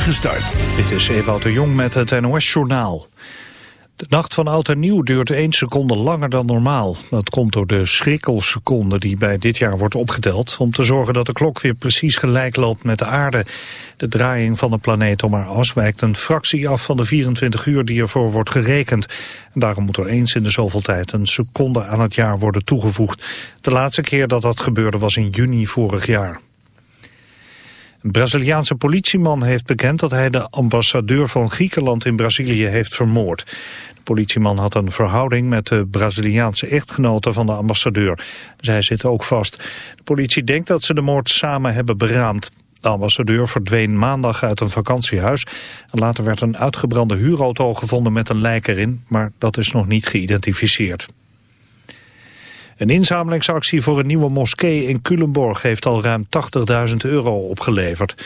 start. Dit is Ewout de Jong met het NOS-journaal. De nacht van oud en nieuw duurt één seconde langer dan normaal. Dat komt door de schrikkelseconde die bij dit jaar wordt opgeteld... om te zorgen dat de klok weer precies gelijk loopt met de aarde. De draaiing van de planeet om haar as wijkt een fractie af van de 24 uur die ervoor wordt gerekend. En daarom moet er eens in de zoveel tijd een seconde aan het jaar worden toegevoegd. De laatste keer dat dat gebeurde was in juni vorig jaar. Een Braziliaanse politieman heeft bekend dat hij de ambassadeur van Griekenland in Brazilië heeft vermoord. De politieman had een verhouding met de Braziliaanse echtgenote van de ambassadeur. Zij zitten ook vast. De politie denkt dat ze de moord samen hebben beraamd. De ambassadeur verdween maandag uit een vakantiehuis. Later werd een uitgebrande huurauto gevonden met een lijk erin, maar dat is nog niet geïdentificeerd. Een inzamelingsactie voor een nieuwe moskee in Culemborg heeft al ruim 80.000 euro opgeleverd.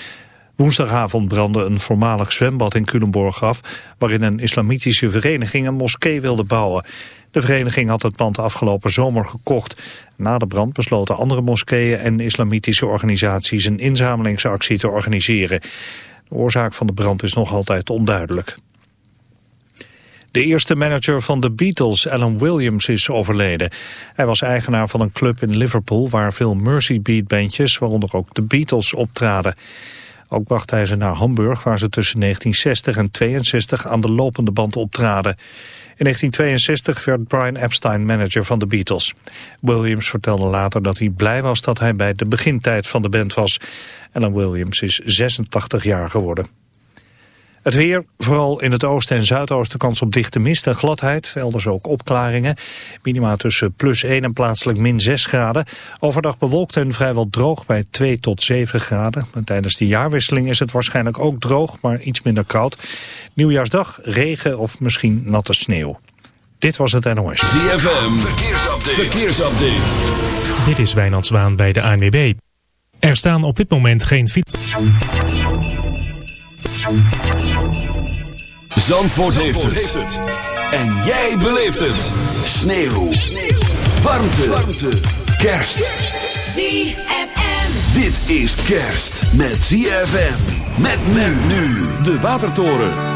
Woensdagavond brandde een voormalig zwembad in Culemborg af... waarin een islamitische vereniging een moskee wilde bouwen. De vereniging had het pand afgelopen zomer gekocht. Na de brand besloten andere moskeeën en islamitische organisaties... een inzamelingsactie te organiseren. De oorzaak van de brand is nog altijd onduidelijk. De eerste manager van de Beatles, Alan Williams, is overleden. Hij was eigenaar van een club in Liverpool waar veel Mercy Beat bandjes, waaronder ook de Beatles, optraden. Ook bracht hij ze naar Hamburg, waar ze tussen 1960 en 62 aan de lopende band optraden. In 1962 werd Brian Epstein manager van de Beatles. Williams vertelde later dat hij blij was dat hij bij de begintijd van de band was. Alan Williams is 86 jaar geworden. Het weer, vooral in het oosten en zuidoosten kans op dichte mist en gladheid. Elders ook opklaringen. Minima tussen plus 1 en plaatselijk min 6 graden. Overdag bewolkt en vrijwel droog bij 2 tot 7 graden. En tijdens de jaarwisseling is het waarschijnlijk ook droog, maar iets minder koud. Nieuwjaarsdag regen of misschien natte sneeuw. Dit was het NOS. ZFM, verkeersupdate. verkeersupdate. Dit is Wijnand Zwaan bij de ANWB. Er staan op dit moment geen fiets. Zandvoort, heeft, het. En jij beleeft het. Sneeuw. Sneeuw. Warmte. Warmte. Kerst. ZFM. Dit is kerst met ZFM. Met men nu. De Watertoren.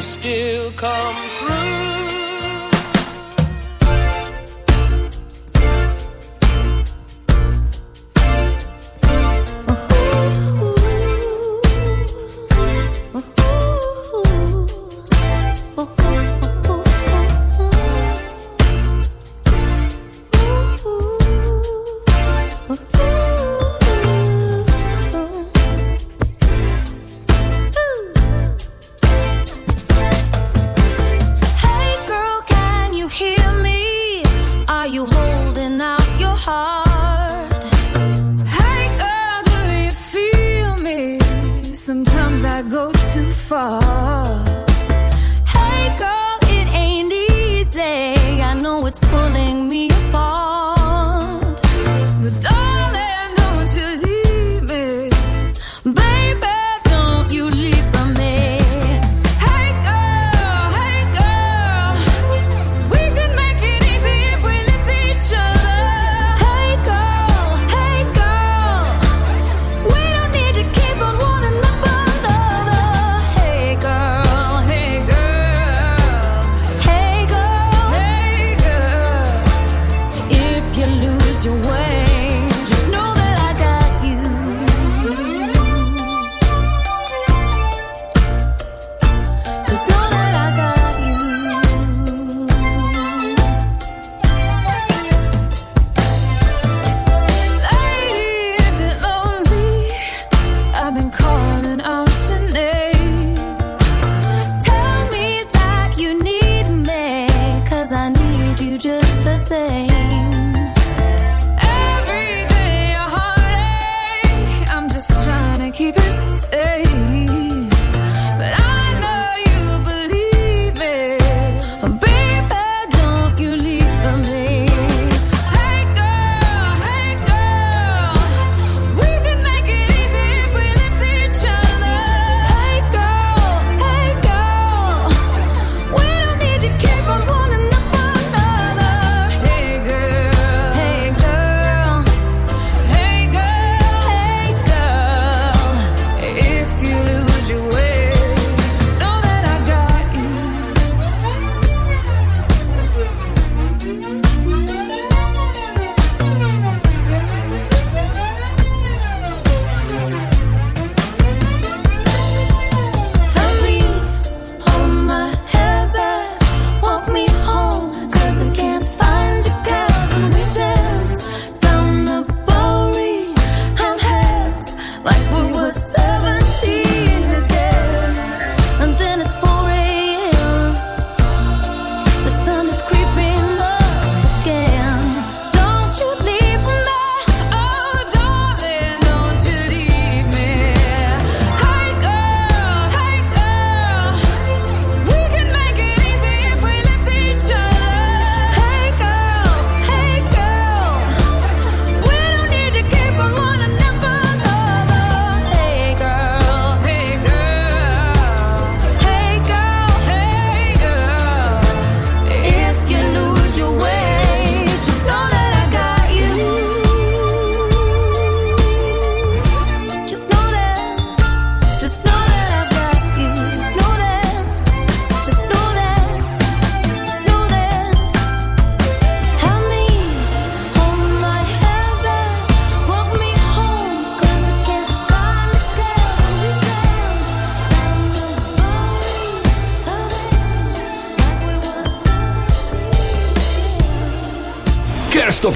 still come just the same.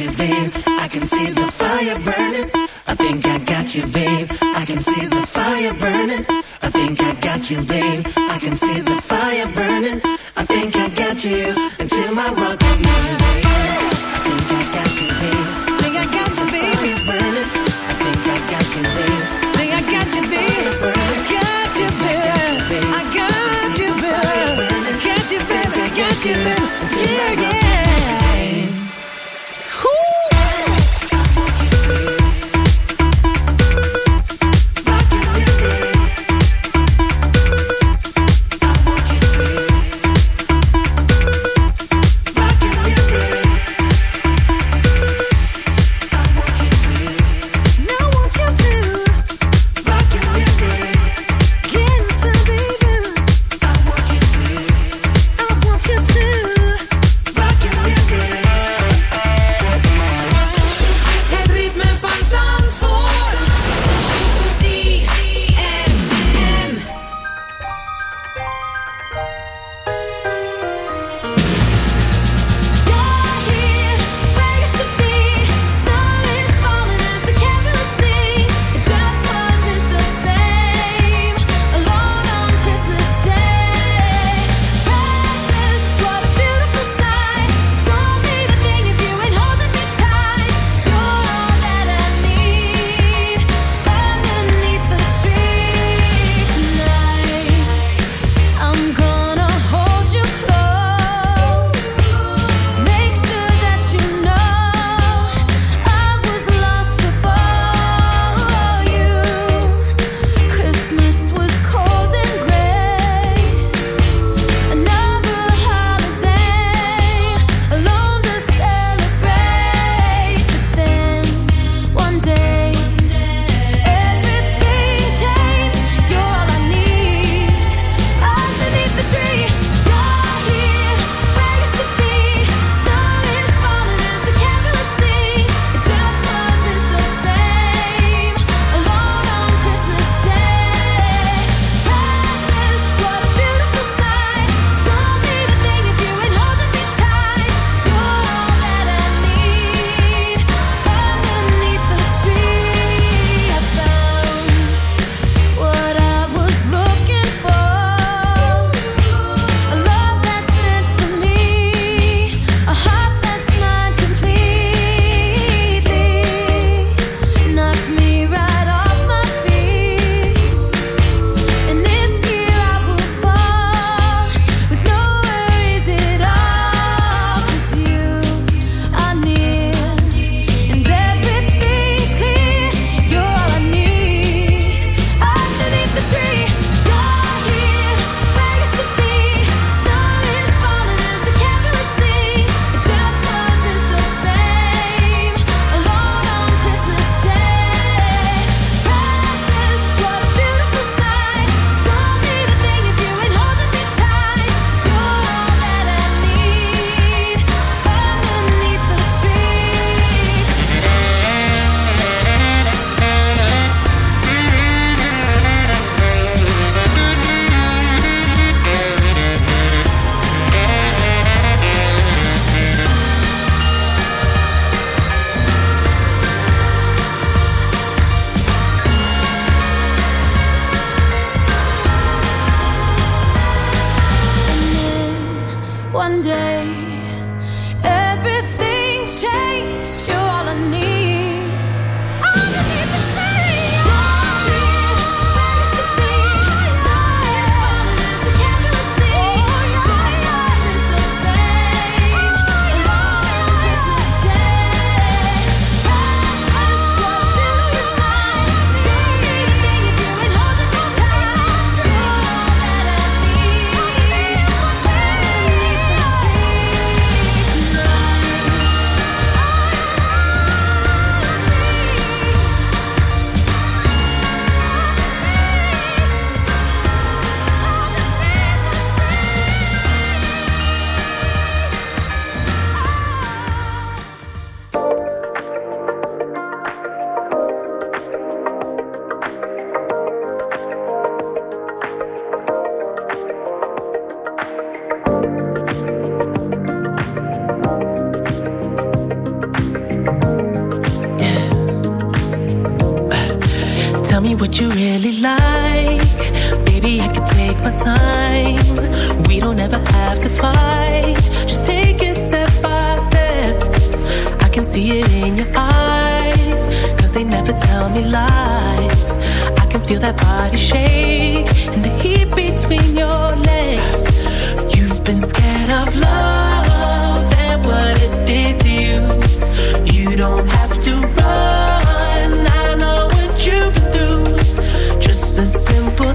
you, babe. I can see the fire burning. I think I got you, babe. I can see the fire burning. I think I got you, babe. I can see the fire burning. I think I got you.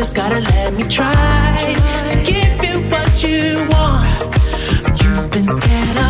just gotta let me try to give you what you want. You've been scared of.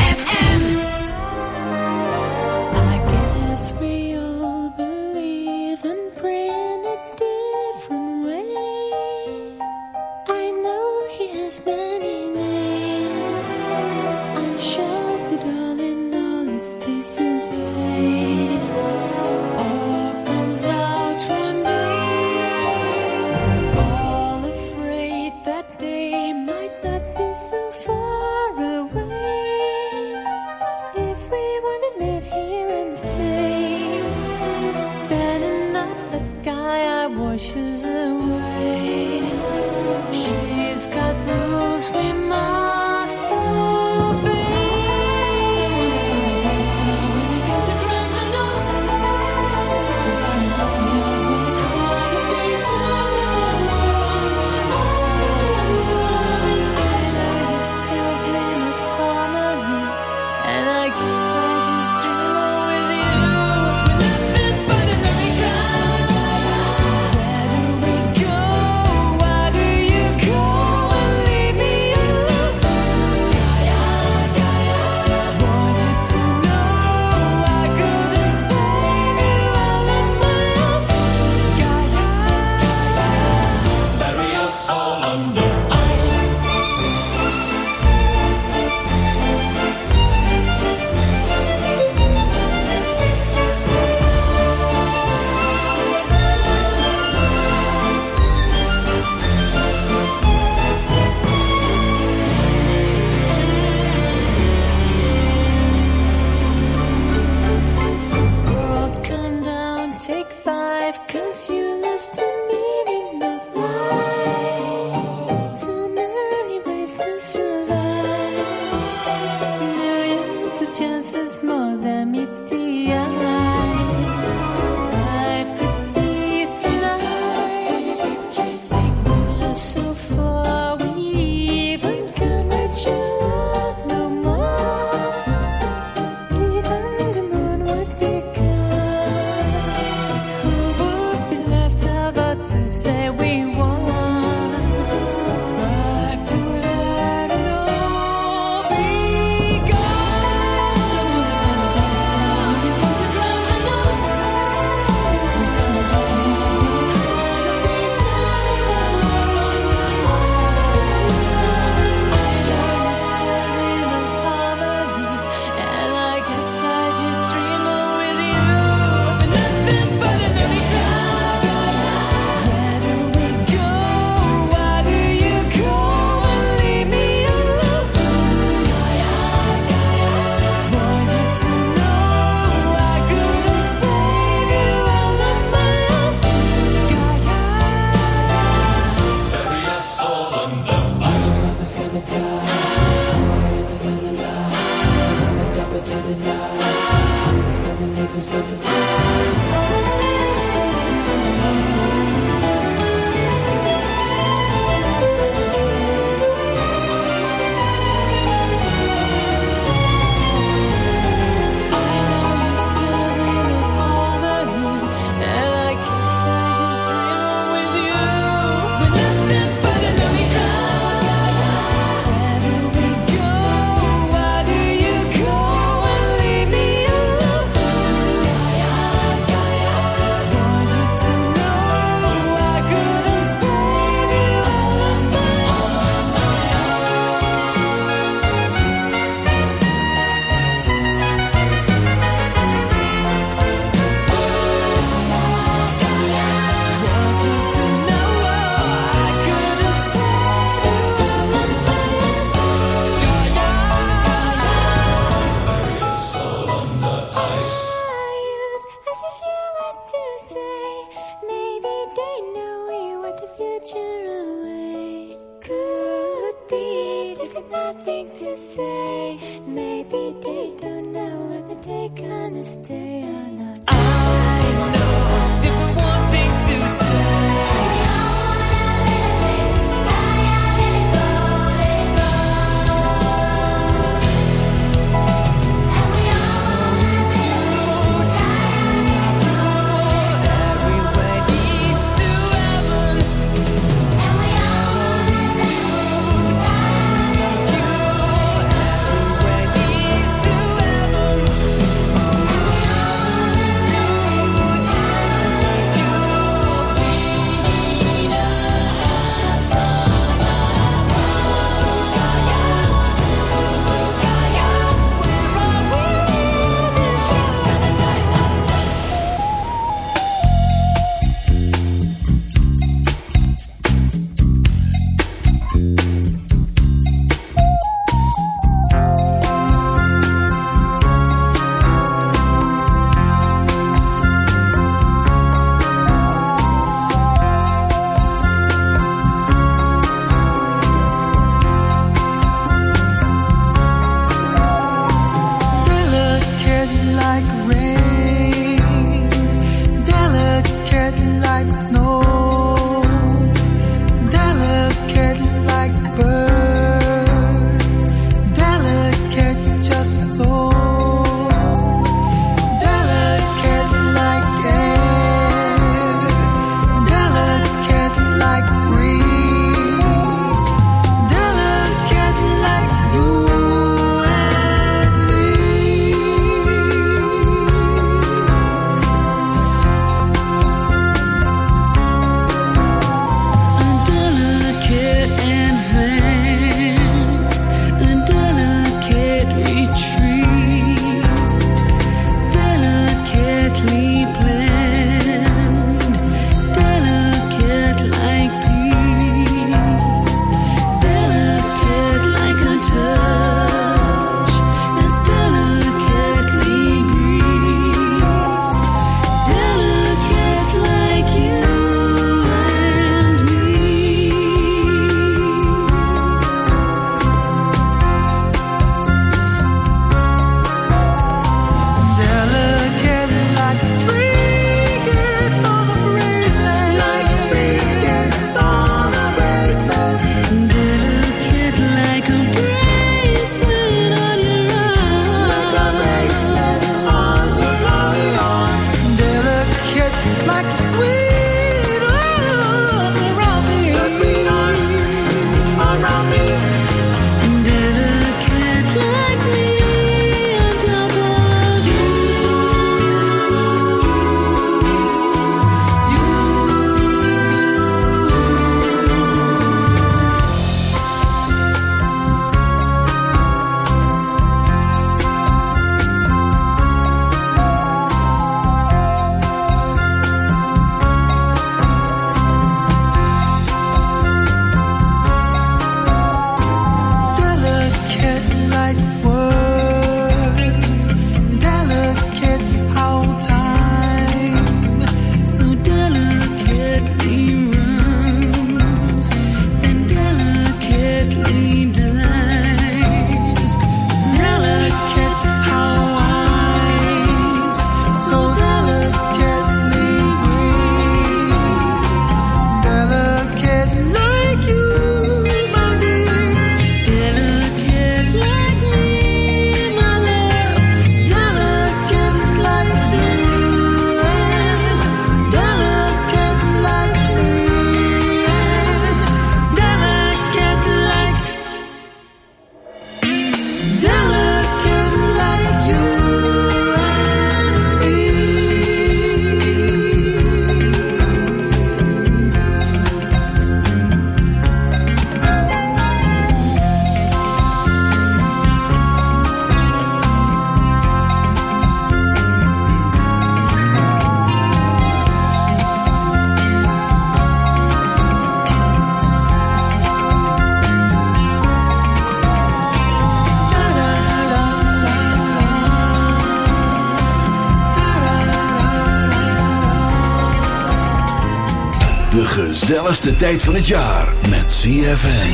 Gezelligste tijd van het jaar met ZFM.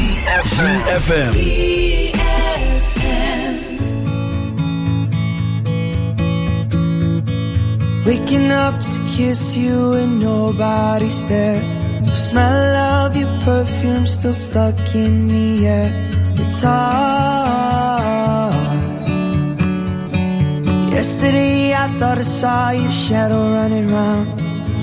ZFM. Waking up to kiss you and nobody's there. The smell of your perfume still stuck in the air. It's hard. Yesterday I thought I saw your shadow running round.